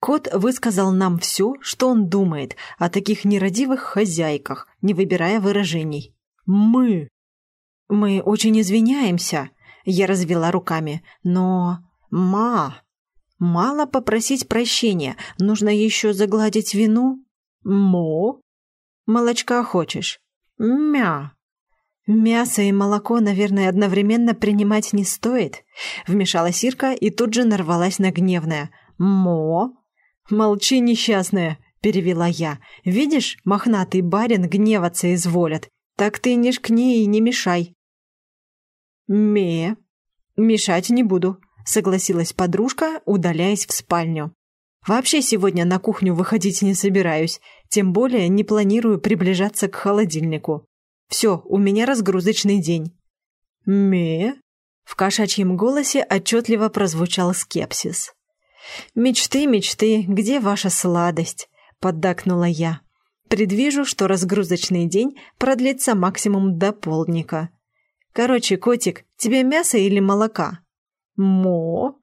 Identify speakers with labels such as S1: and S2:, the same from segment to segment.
S1: Кот высказал нам все, что он думает о таких нерадивых хозяйках, не выбирая выражений. «Мы». «Мы очень извиняемся», — я развела руками, «но...» «Ма!» «Мало попросить прощения, нужно еще загладить вину?» «Мо?» «Молочка хочешь?» «Мя!» «Мясо и молоко, наверное, одновременно принимать не стоит», — вмешалась Ирка и тут же нарвалась на гневное. «Мо?» «Молчи, несчастная», — перевела я. «Видишь, мохнатый барин гневаться изволят. Так ты не шкни и не мешай». «Ме?» «Мешать не буду», — согласилась подружка, удаляясь в спальню. «Вообще сегодня на кухню выходить не собираюсь, тем более не планирую приближаться к холодильнику. Все, у меня разгрузочный день». «Ме?» В кошачьем голосе отчетливо прозвучал скепсис. «Мечты, мечты, где ваша сладость?» — поддакнула я. «Предвижу, что разгрузочный день продлится максимум до полдника. Короче, котик, тебе мясо или молока?» «Мо?»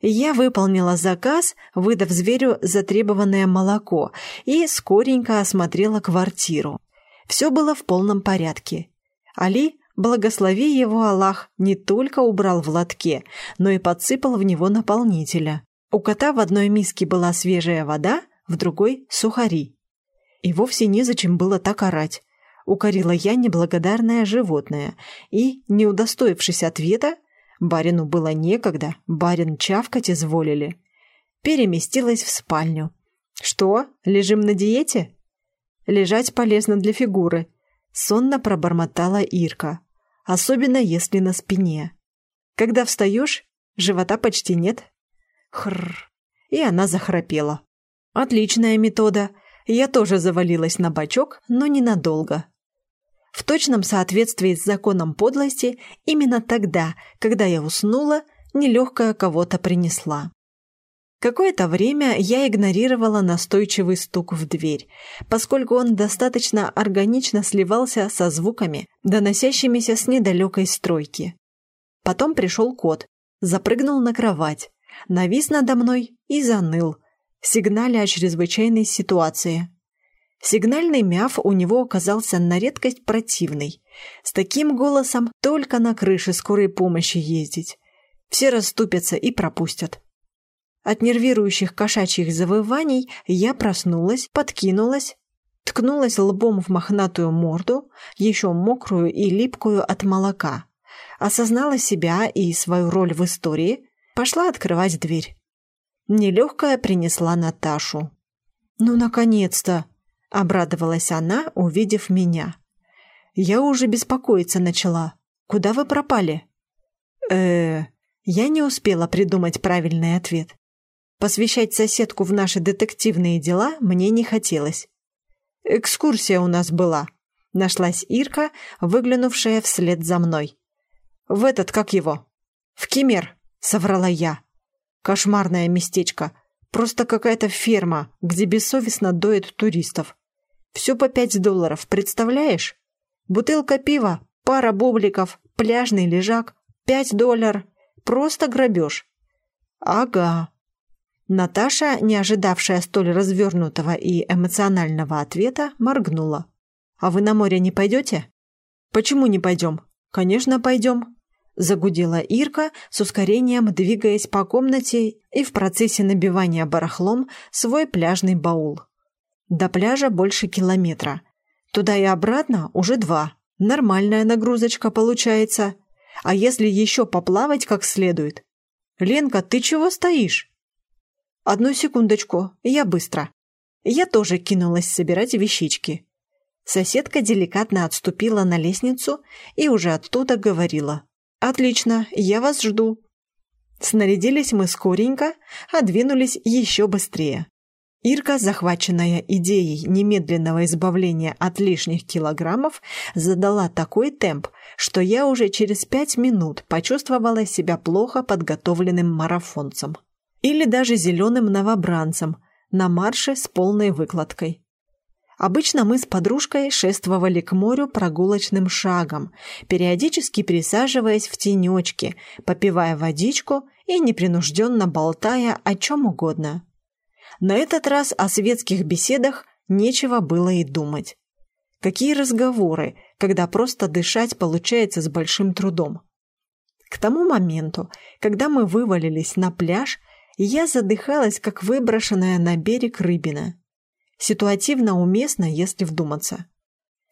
S1: Я выполнила заказ, выдав зверю затребованное молоко, и скоренько осмотрела квартиру. Все было в полном порядке. Али, благослови его Аллах, не только убрал в лотке, но и подсыпал в него наполнителя. У кота в одной миске была свежая вода, в другой — сухари. И вовсе незачем было так орать. Укорила я неблагодарное животное, и, не удостоившись ответа, барину было некогда, барин чавкать изволили, переместилась в спальню. «Что, лежим на диете?» «Лежать полезно для фигуры», — сонно пробормотала Ирка, особенно если на спине. «Когда встаешь, живота почти нет, Хрррр. И она захрапела. Отличная метода. Я тоже завалилась на бочок, но ненадолго. В точном соответствии с законом подлости, именно тогда, когда я уснула, нелегкая кого-то принесла. Какое-то время я игнорировала настойчивый стук в дверь, поскольку он достаточно органично сливался со звуками, доносящимися с недалекой стройки. Потом пришел кот, запрыгнул на кровать, навис надо мной и заныл, сигналя о чрезвычайной ситуации. Сигнальный мяв у него оказался на редкость противный. С таким голосом только на крыше скорой помощи ездить. Все расступятся и пропустят. От нервирующих кошачьих завываний я проснулась, подкинулась, ткнулась лбом в мохнатую морду, еще мокрую и липкую от молока. Осознала себя и свою роль в истории, Пошла открывать дверь. Нелегкая принесла Наташу. «Ну, наконец-то!» — обрадовалась она, увидев меня. «Я уже беспокоиться начала. Куда вы пропали?» э Я не успела придумать правильный ответ. Посвящать соседку в наши детективные дела мне не хотелось. «Экскурсия у нас была», — нашлась Ирка, выглянувшая вслед за мной. «В этот, как его?» «В Кемер», — соврала я. «Кошмарное местечко. Просто какая-то ферма, где бессовестно доят туристов. Все по пять долларов, представляешь? Бутылка пива, пара бубликов, пляжный лежак, пять долларов. Просто грабеж». «Ага». Наташа, не ожидавшая столь развернутого и эмоционального ответа, моргнула. «А вы на море не пойдете?» «Почему не пойдем?» «Конечно, пойдем. Загудела Ирка, с ускорением двигаясь по комнате и в процессе набивания барахлом свой пляжный баул. До пляжа больше километра. Туда и обратно уже два. Нормальная нагрузочка получается. А если еще поплавать как следует? Ленка, ты чего стоишь? Одну секундочку, я быстро. Я тоже кинулась собирать вещички. Соседка деликатно отступила на лестницу и уже оттуда говорила. «Отлично, я вас жду». Снарядились мы скоренько, а двинулись еще быстрее. Ирка, захваченная идеей немедленного избавления от лишних килограммов, задала такой темп, что я уже через пять минут почувствовала себя плохо подготовленным марафонцем. Или даже зеленым новобранцем на марше с полной выкладкой. Обычно мы с подружкой шествовали к морю прогулочным шагом, периодически присаживаясь в тенечке, попивая водичку и непринужденно болтая о чем угодно. На этот раз о светских беседах нечего было и думать. Какие разговоры, когда просто дышать получается с большим трудом. К тому моменту, когда мы вывалились на пляж, я задыхалась, как выброшенная на берег рыбина. Ситуативно уместно, если вдуматься.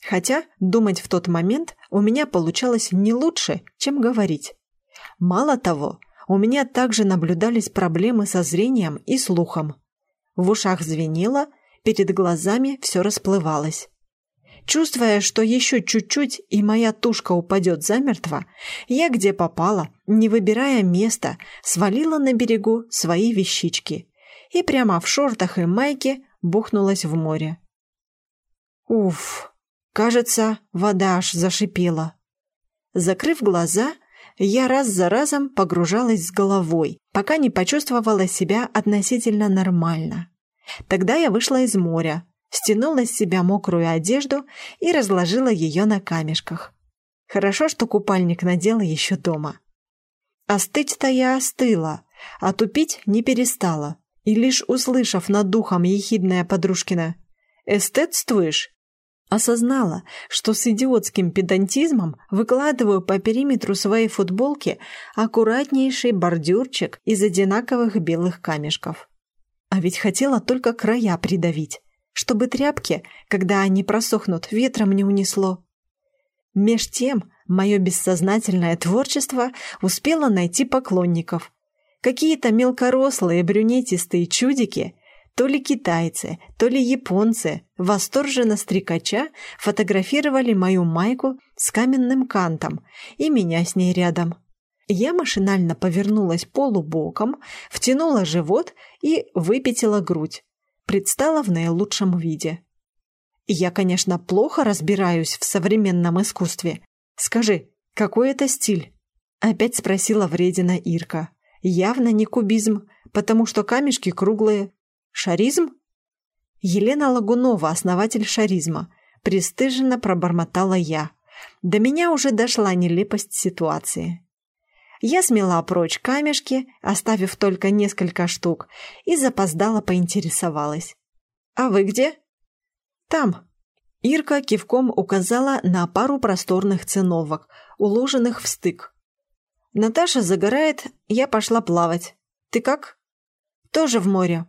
S1: Хотя думать в тот момент у меня получалось не лучше, чем говорить. Мало того, у меня также наблюдались проблемы со зрением и слухом. В ушах звенело, перед глазами все расплывалось. Чувствуя, что еще чуть-чуть и моя тушка упадет замертво, я где попала, не выбирая места, свалила на берегу свои вещички и прямо в шортах и майке бухнулась в море. Уф, кажется, вода аж зашипела. Закрыв глаза, я раз за разом погружалась с головой, пока не почувствовала себя относительно нормально. Тогда я вышла из моря, стянула с себя мокрую одежду и разложила ее на камешках. Хорошо, что купальник надела еще дома. Остыть-то я остыла, а тупить не перестала. И лишь услышав над духом ехидная подружкина «Эстетствуешь?» Осознала, что с идиотским педантизмом выкладываю по периметру своей футболки аккуратнейший бордюрчик из одинаковых белых камешков. А ведь хотела только края придавить чтобы тряпки, когда они просохнут, ветром не унесло. Меж тем, мое бессознательное творчество успело найти поклонников. Какие-то мелкорослые брюнетистые чудики, то ли китайцы, то ли японцы, восторженно стрекача фотографировали мою майку с каменным кантом и меня с ней рядом. Я машинально повернулась полубоком, втянула живот и выпятила грудь предстала в наилучшем виде. Я, конечно, плохо разбираюсь в современном искусстве. Скажи, какой это стиль? Опять спросила вредина Ирка. Явно не кубизм, потому что камешки круглые. Шаризм? Елена Лагунова, основатель шаризма. Престыженно пробормотала я. До меня уже дошла нелепость ситуации. Я смела прочь камешки, оставив только несколько штук, и запоздала поинтересовалась. «А вы где?» «Там». Ирка кивком указала на пару просторных циновок, уложенных в стык. «Наташа загорает, я пошла плавать. Ты как?» «Тоже в море».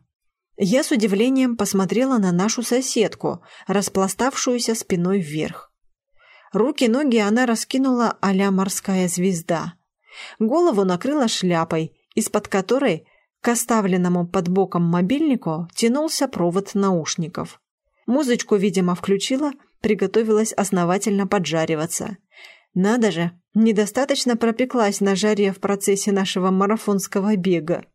S1: Я с удивлением посмотрела на нашу соседку, распластавшуюся спиной вверх. Руки-ноги она раскинула а морская звезда. Голову накрыла шляпой, из-под которой к оставленному под боком мобильнику тянулся провод наушников. Музычку, видимо, включила, приготовилась основательно поджариваться. Надо же, недостаточно пропеклась на жаре в процессе нашего марафонского бега.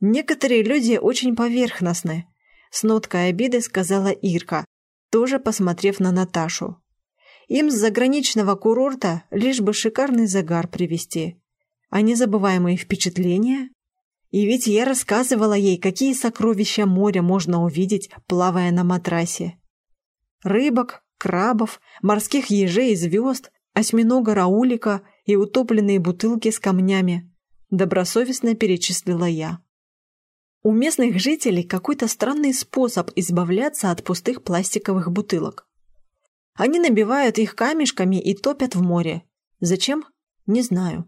S1: Некоторые люди очень поверхностны, с ноткой обиды сказала Ирка, тоже посмотрев на Наташу. Им с заграничного курорта лишь бы шикарный загар привезти. А незабываемые впечатления? И ведь я рассказывала ей, какие сокровища моря можно увидеть, плавая на матрасе. Рыбок, крабов, морских ежей и звезд, осьминога раулика и утопленные бутылки с камнями. Добросовестно перечислила я. У местных жителей какой-то странный способ избавляться от пустых пластиковых бутылок. Они набивают их камешками и топят в море. Зачем? Не знаю.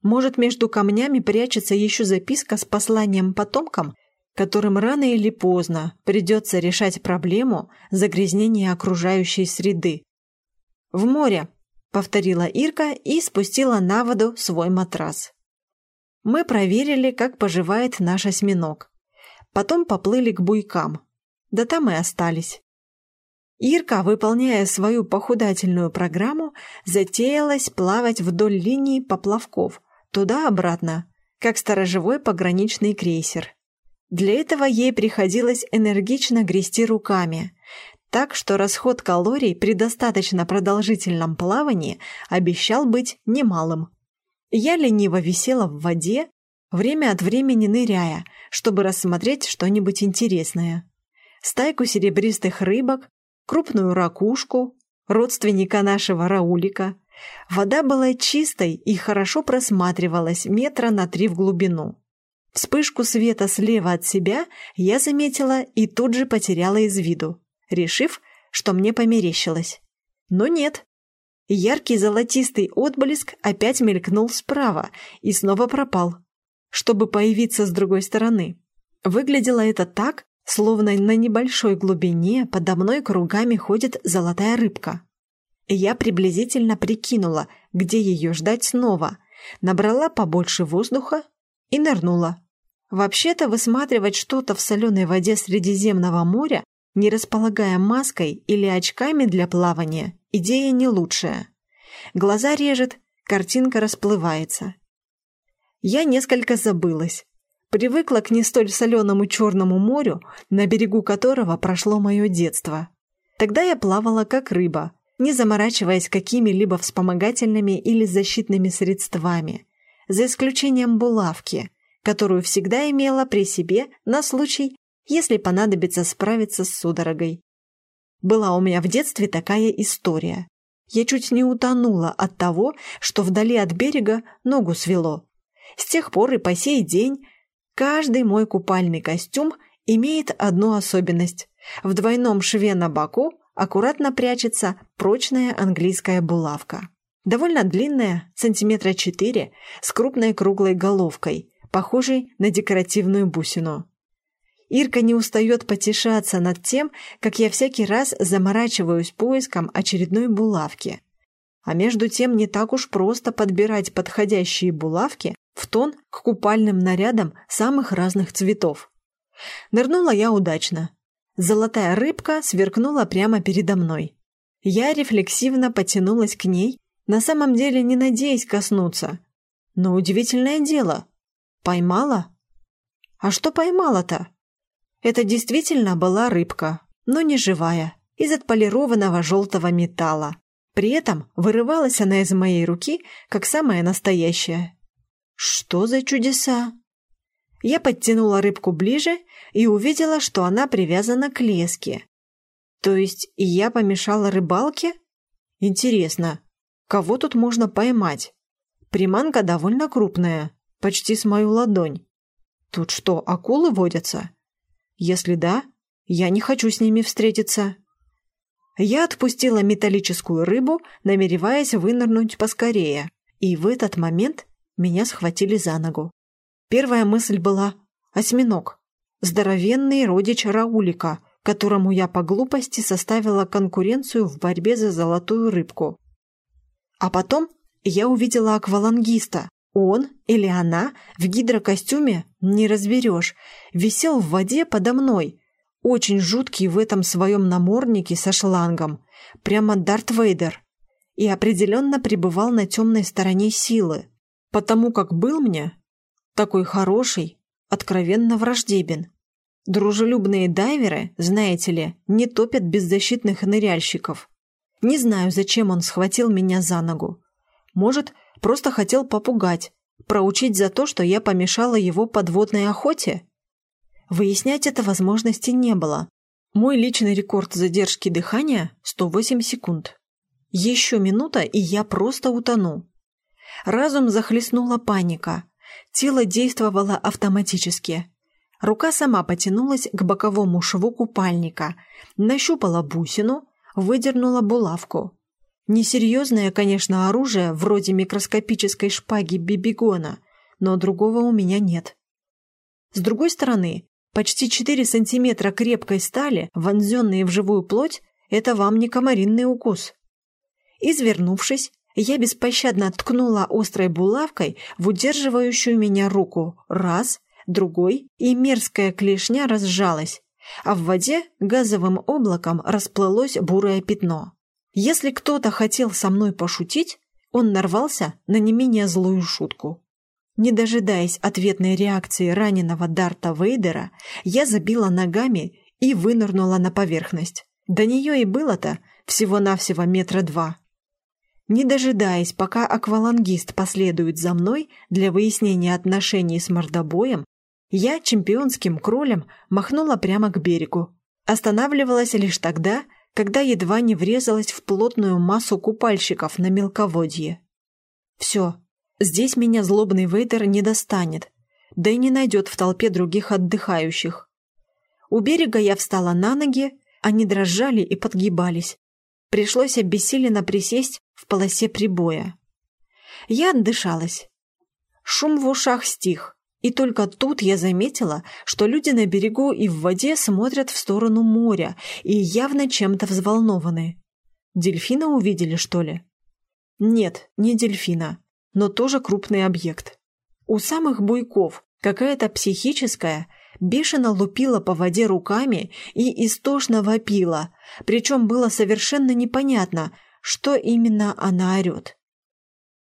S1: Может, между камнями прячется еще записка с посланием потомкам, которым рано или поздно придется решать проблему загрязнения окружающей среды. «В море», — повторила Ирка и спустила на воду свой матрас. Мы проверили, как поживает наш осьминог. Потом поплыли к буйкам. Да там и остались. Ирка, выполняя свою похудательную программу, затеялась плавать вдоль линии поплавков, туда-обратно, как сторожевой пограничный крейсер. Для этого ей приходилось энергично грести руками, так что расход калорий при достаточно продолжительном плавании обещал быть немалым. Я лениво висела в воде, время от времени ныряя, чтобы рассмотреть что-нибудь интересное. Стайку серебристых рыбок, крупную ракушку, родственника нашего Раулика. Вода была чистой и хорошо просматривалась метра на три в глубину. Вспышку света слева от себя я заметила и тут же потеряла из виду, решив, что мне померещилось. Но нет. Яркий золотистый отблеск опять мелькнул справа и снова пропал, чтобы появиться с другой стороны. Выглядело это так, словно на небольшой глубине подо мной кругами ходит золотая рыбка. Я приблизительно прикинула, где ее ждать снова, набрала побольше воздуха и нырнула. Вообще-то высматривать что-то в соленой воде Средиземного моря, не располагая маской или очками для плавания, идея не лучшая. Глаза режет, картинка расплывается. Я несколько забылась. Привыкла к не столь соленому Черному морю, на берегу которого прошло мое детство. Тогда я плавала как рыба, не заморачиваясь какими-либо вспомогательными или защитными средствами, за исключением булавки – которую всегда имела при себе на случай, если понадобится справиться с судорогой. Была у меня в детстве такая история. Я чуть не утонула от того, что вдали от берега ногу свело. С тех пор и по сей день каждый мой купальный костюм имеет одну особенность. В двойном шве на боку аккуратно прячется прочная английская булавка. Довольно длинная, сантиметра четыре, с крупной круглой головкой, похожий на декоративную бусину. Ирка не устает потешаться над тем, как я всякий раз заморачиваюсь поиском очередной булавки. А между тем не так уж просто подбирать подходящие булавки в тон к купальным нарядам самых разных цветов. Нырнула я удачно. Золотая рыбка сверкнула прямо передо мной. Я рефлексивно потянулась к ней, на самом деле не надеясь коснуться. Но удивительное дело, Поймала? А что поймала-то? Это действительно была рыбка, но не живая, из отполированного желтого металла. При этом вырывалась она из моей руки, как самая настоящая. Что за чудеса? Я подтянула рыбку ближе и увидела, что она привязана к леске. То есть я помешала рыбалке? Интересно, кого тут можно поймать? Приманка довольно крупная, почти с мою ладонь. Тут что, акулы водятся? Если да, я не хочу с ними встретиться. Я отпустила металлическую рыбу, намереваясь вынырнуть поскорее, и в этот момент меня схватили за ногу. Первая мысль была «осьминог», здоровенный родич Раулика, которому я по глупости составила конкуренцию в борьбе за золотую рыбку. А потом я увидела аквалангиста, он или она в гидрокостюме, не разберешь, висел в воде подо мной, очень жуткий в этом своем наморднике со шлангом, прямо Дарт Вейдер, и определенно пребывал на темной стороне силы, потому как был мне такой хороший, откровенно враждебен. Дружелюбные дайверы, знаете ли, не топят беззащитных ныряльщиков. Не знаю, зачем он схватил меня за ногу. Может, Просто хотел попугать, проучить за то, что я помешала его подводной охоте? Выяснять это возможности не было. Мой личный рекорд задержки дыхания – 108 секунд. Еще минута, и я просто утону. Разум захлестнула паника. Тело действовало автоматически. Рука сама потянулась к боковому шву купальника, нащупала бусину, выдернула булавку. Несерьезное, конечно, оружие, вроде микроскопической шпаги Бибигона, но другого у меня нет. С другой стороны, почти 4 сантиметра крепкой стали, вонзенные в живую плоть, это вам не комаринный укус. Извернувшись, я беспощадно ткнула острой булавкой в удерживающую меня руку. Раз, другой, и мерзкая клешня разжалась, а в воде газовым облаком расплылось бурое пятно. Если кто-то хотел со мной пошутить, он нарвался на не менее злую шутку. Не дожидаясь ответной реакции раненого Дарта Вейдера, я забила ногами и вынырнула на поверхность. До нее и было-то всего-навсего метра два. Не дожидаясь, пока аквалангист последует за мной для выяснения отношений с мордобоем, я чемпионским кролем махнула прямо к берегу. Останавливалась лишь тогда, когда едва не врезалась в плотную массу купальщиков на мелководье. Все, здесь меня злобный Вейдер не достанет. да и не найдет в толпе других отдыхающих. У берега я встала на ноги, они дрожали и подгибались. Пришлось обессиленно присесть в полосе прибоя. Я отдышалась. Шум в ушах стих, и только тут я заметила, что люди на берегу и в воде смотрят в сторону моря и явно чем-то взволнованы. Дельфина увидели, что ли? Нет, не дельфина, но тоже крупный объект. У самых буйков какая-то психическая, бешено лупила по воде руками и истошно вопила, причем было совершенно непонятно, что именно она орет.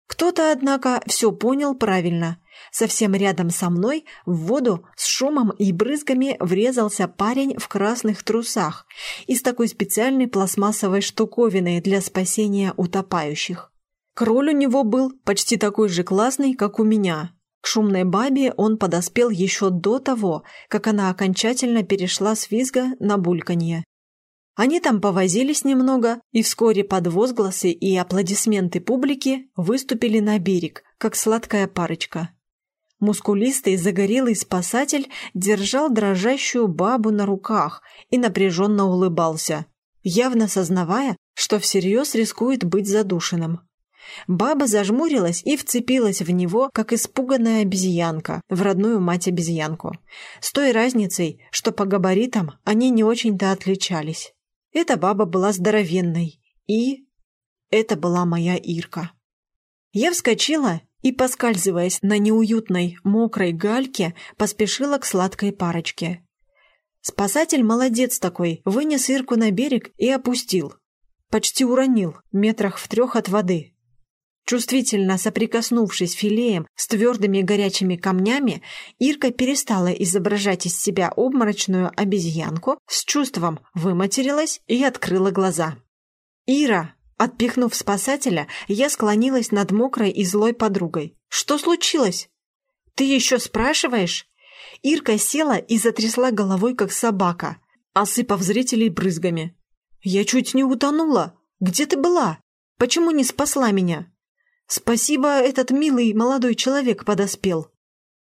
S1: Кто-то, однако, все понял правильно. Совсем рядом со мной в воду с шумом и брызгами врезался парень в красных трусах и с такой специальной пластмассовой штуковиной для спасения утопающих. Кроль у него был почти такой же классный, как у меня, к шумной бабе он подоспел еще до того, как она окончательно перешла с визга на бульканье. Они там повозились немного, и вскоре под возгласы и аплодисменты публики выступили на берег, как сладкая парочка. Мускулистый загорелый спасатель держал дрожащую бабу на руках и напряженно улыбался, явно сознавая, что всерьез рискует быть задушенным. Баба зажмурилась и вцепилась в него, как испуганная обезьянка, в родную мать-обезьянку. С той разницей, что по габаритам они не очень-то отличались. Эта баба была здоровенной, и... Это была моя Ирка. Я вскочила и, поскальзываясь на неуютной, мокрой гальке, поспешила к сладкой парочке. Спасатель молодец такой, вынес Ирку на берег и опустил. Почти уронил, метрах в трех от воды. Чувствительно соприкоснувшись филеем с твердыми горячими камнями, Ирка перестала изображать из себя обморочную обезьянку, с чувством выматерилась и открыла глаза. «Ира!» Отпихнув спасателя, я склонилась над мокрой и злой подругой. «Что случилось?» «Ты еще спрашиваешь?» Ирка села и затрясла головой, как собака, осыпав зрителей брызгами. «Я чуть не утонула. Где ты была? Почему не спасла меня?» Спасибо, этот милый молодой человек подоспел.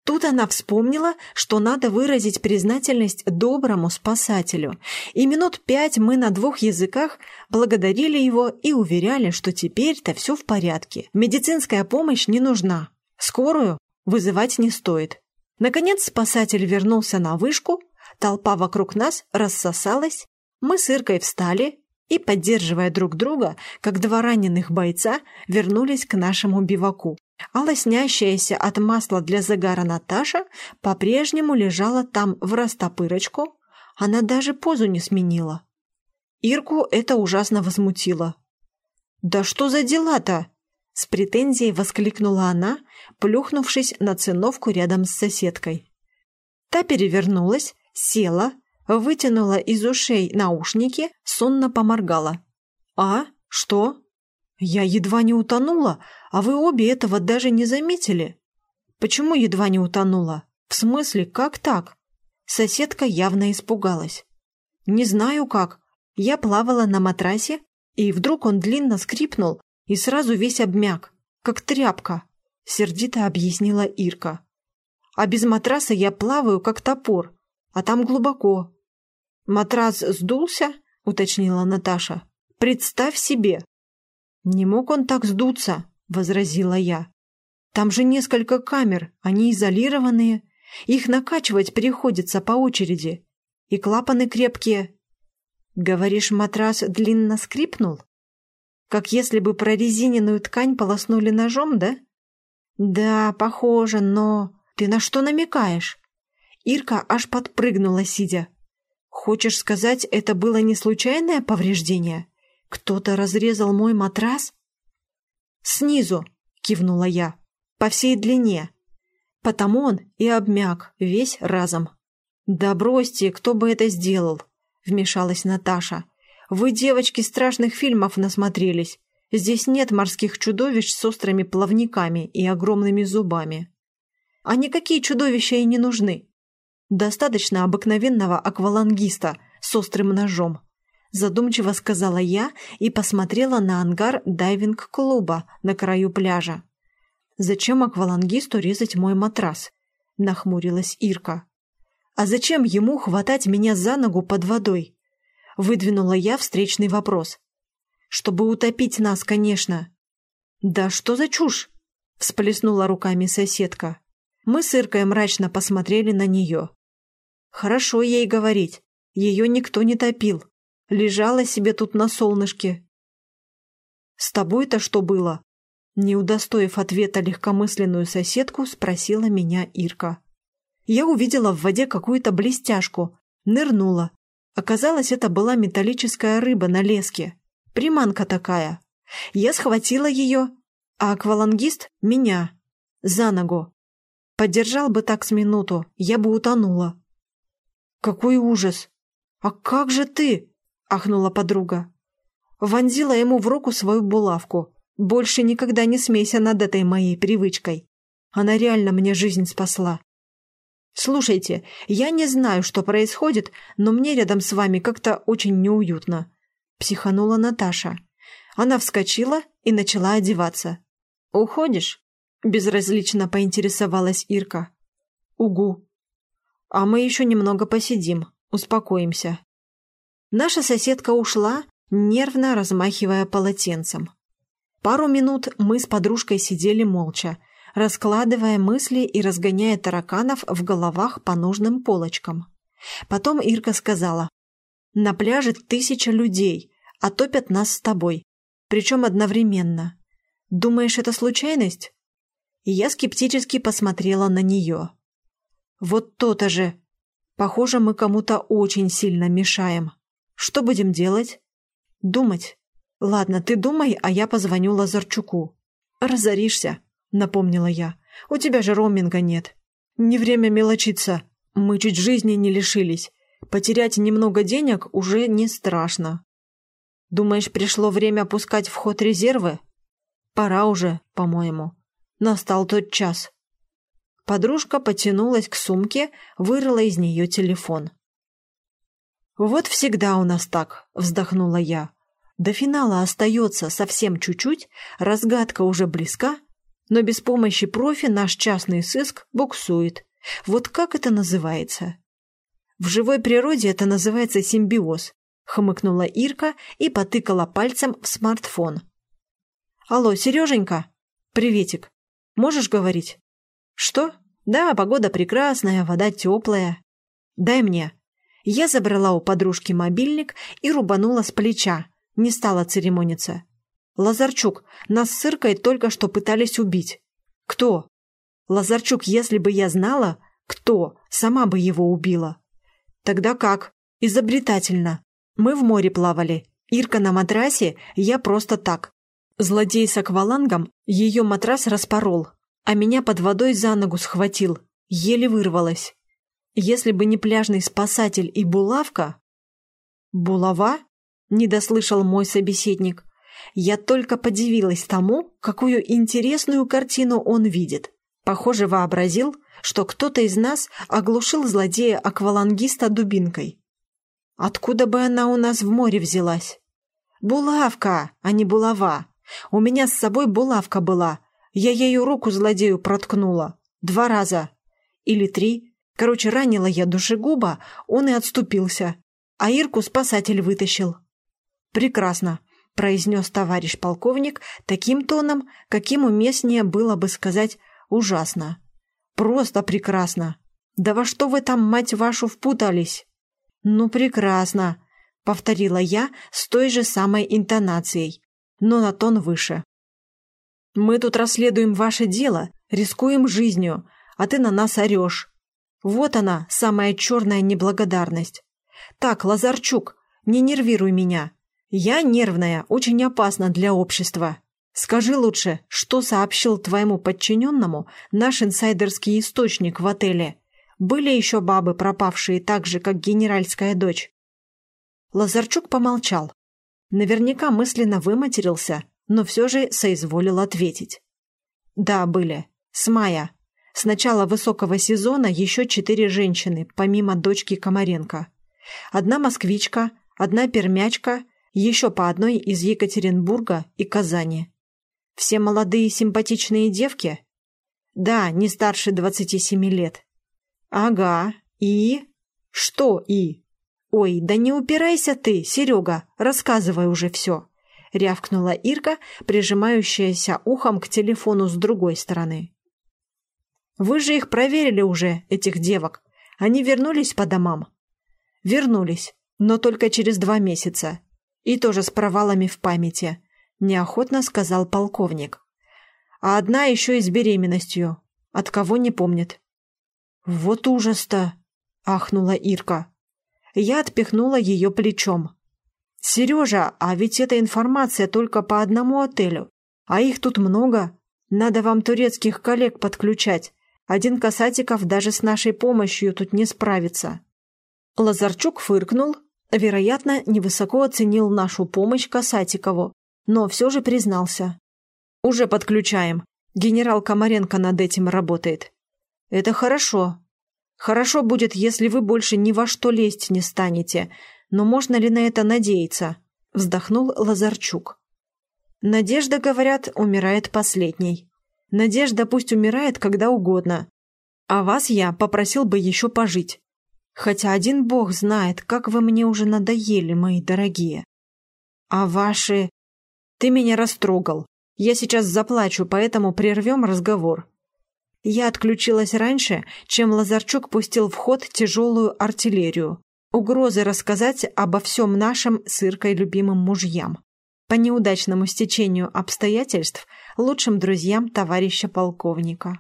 S1: Тут она вспомнила, что надо выразить признательность доброму спасателю, и минут пять мы на двух языках благодарили его и уверяли, что теперь-то все в порядке, медицинская помощь не нужна, скорую вызывать не стоит. Наконец спасатель вернулся на вышку, толпа вокруг нас рассосалась, мы с Иркой встали и, поддерживая друг друга, как два раненых бойца, вернулись к нашему биваку. А лоснящаяся от масла для загара Наташа по-прежнему лежала там в растопырочку, она даже позу не сменила. Ирку это ужасно возмутило. «Да что за дела-то?» С претензией воскликнула она, плюхнувшись на циновку рядом с соседкой. Та перевернулась, села, вытянула из ушей наушники, сонно поморгала. «А? Что? Я едва не утонула, а вы обе этого даже не заметили». «Почему едва не утонула? В смысле, как так?» Соседка явно испугалась. «Не знаю как. Я плавала на матрасе, и вдруг он длинно скрипнул и сразу весь обмяк, как тряпка», — сердито объяснила Ирка. «А без матраса я плаваю, как топор, а там глубоко, «Матрас сдулся?» — уточнила Наташа. «Представь себе!» «Не мог он так сдуться», — возразила я. «Там же несколько камер, они изолированные. Их накачивать приходится по очереди. И клапаны крепкие». «Говоришь, матрас длинно скрипнул?» «Как если бы прорезиненную ткань полоснули ножом, да?» «Да, похоже, но...» «Ты на что намекаешь?» Ирка аж подпрыгнула, сидя. Хочешь сказать, это было не случайное повреждение? Кто-то разрезал мой матрас? Снизу, кивнула я, по всей длине. Потому он и обмяк весь разом. Да бросьте, кто бы это сделал, вмешалась Наташа. Вы, девочки, страшных фильмов насмотрелись. Здесь нет морских чудовищ с острыми плавниками и огромными зубами. А никакие чудовища и не нужны. Достаточно обыкновенного аквалангиста с острым ножом. Задумчиво сказала я и посмотрела на ангар дайвинг-клуба на краю пляжа. Зачем аквалангисту резать мой матрас? — нахмурилась Ирка. «А зачем ему хватать меня за ногу под водой?» — выдвинула я встречный вопрос. «Чтобы утопить нас, конечно». «Да что за чушь?» — всплеснула руками соседка. Мы с Иркой мрачно посмотрели на нее. «Хорошо ей говорить. Ее никто не топил. Лежала себе тут на солнышке». «С тобой-то что было?» Не удостоив ответа легкомысленную соседку, спросила меня Ирка. Я увидела в воде какую-то блестяшку, нырнула. Оказалось, это была металлическая рыба на леске. Приманка такая. Я схватила ее, а аквалангист — меня. За ногу. Поддержал бы так с минуту, я бы утонула. «Какой ужас! А как же ты?» — ахнула подруга. Вонзила ему в руку свою булавку. Больше никогда не смейся над этой моей привычкой. Она реально мне жизнь спасла. Слушайте, я не знаю, что происходит, но мне рядом с вами как-то очень неуютно. Психанула Наташа. Она вскочила и начала одеваться. «Уходишь?» – безразлично поинтересовалась Ирка. «Угу. А мы еще немного посидим, успокоимся». Наша соседка ушла, нервно размахивая полотенцем. Пару минут мы с подружкой сидели молча, раскладывая мысли и разгоняя тараканов в головах по нужным полочкам. Потом Ирка сказала, «На пляже тысяча людей, а топят нас с тобой, причем одновременно. Думаешь, это случайность?» Я скептически посмотрела на нее. «Вот то-то же! Похоже, мы кому-то очень сильно мешаем. Что будем делать?» «Думать. «Ладно, ты думай, а я позвоню Лазарчуку». «Разоришься», — напомнила я. «У тебя же роуминга нет». «Не время мелочиться. Мы чуть жизни не лишились. Потерять немного денег уже не страшно». «Думаешь, пришло время опускать в ход резервы?» «Пора уже, по-моему. Настал тот час». Подружка потянулась к сумке, вырыла из нее телефон. «Вот всегда у нас так», — вздохнула я. До финала остается совсем чуть-чуть, разгадка уже близка, но без помощи профи наш частный сыск буксует. Вот как это называется? В живой природе это называется симбиоз, хмыкнула Ирка и потыкала пальцем в смартфон. Алло, Сереженька? Приветик. Можешь говорить? Что? Да, погода прекрасная, вода теплая. Дай мне. Я забрала у подружки мобильник и рубанула с плеча, не стала церемониться. «Лазарчук, нас с Иркой только что пытались убить». «Кто?» «Лазарчук, если бы я знала, кто, сама бы его убила». «Тогда как?» «Изобретательно. Мы в море плавали. Ирка на матрасе, я просто так. Злодей с аквалангом ее матрас распорол, а меня под водой за ногу схватил. Еле вырвалась. Если бы не пляжный спасатель и булавка... Булава? не дослышал мой собеседник. Я только подивилась тому, какую интересную картину он видит. Похоже, вообразил, что кто-то из нас оглушил злодея-аквалангиста дубинкой. Откуда бы она у нас в море взялась? Булавка, а не булава. У меня с собой булавка была. Я ею руку злодею проткнула. Два раза. Или три. Короче, ранила я душегуба, он и отступился. А Ирку спасатель вытащил. «Прекрасно», — произнес товарищ полковник таким тоном, каким уместнее было бы сказать «ужасно». «Просто прекрасно. Да во что вы там, мать вашу, впутались?» «Ну, прекрасно», — повторила я с той же самой интонацией, но на тон выше. «Мы тут расследуем ваше дело, рискуем жизнью, а ты на нас орешь. Вот она, самая черная неблагодарность. Так, Лазарчук, не нервируй меня. Я нервная, очень опасна для общества. Скажи лучше, что сообщил твоему подчиненному наш инсайдерский источник в отеле? Были еще бабы, пропавшие так же, как генеральская дочь?» Лазарчук помолчал. Наверняка мысленно выматерился, но все же соизволил ответить. «Да, были. С мая. С начала высокого сезона еще четыре женщины, помимо дочки Комаренко. Одна москвичка, одна пермячка еще по одной из Екатеринбурга и Казани. Все молодые симпатичные девки? Да, не старше 27 лет. Ага, и? Что и? Ой, да не упирайся ты, Серега, рассказывай уже все. Рявкнула Ирка, прижимающаяся ухом к телефону с другой стороны. Вы же их проверили уже, этих девок. Они вернулись по домам? Вернулись, но только через два месяца. И тоже с провалами в памяти, неохотно сказал полковник. А одна еще и с беременностью. От кого не помнит. Вот ужас-то! ахнула Ирка. Я отпихнула ее плечом. «Сережа, а ведь эта информация только по одному отелю. А их тут много. Надо вам турецких коллег подключать. Один Касатиков даже с нашей помощью тут не справится». Лазарчук фыркнул, вероятно, невысоко оценил нашу помощь Касатикову, но все же признался. «Уже подключаем. Генерал Комаренко над этим работает». «Это хорошо. Хорошо будет, если вы больше ни во что лезть не станете, но можно ли на это надеяться?» Вздохнул Лазарчук. «Надежда, говорят, умирает последней. Надежда пусть умирает когда угодно. А вас я попросил бы еще пожить. Хотя один бог знает, как вы мне уже надоели, мои дорогие. А ваши... Ты меня растрогал. Я сейчас заплачу, поэтому прервем разговор. Я отключилась раньше, чем Лазарчук пустил в ход тяжелую артиллерию. Угрозы рассказать обо всем нашем с Иркой любимым мужьям по неудачному стечению обстоятельств лучшим друзьям товарища полковника.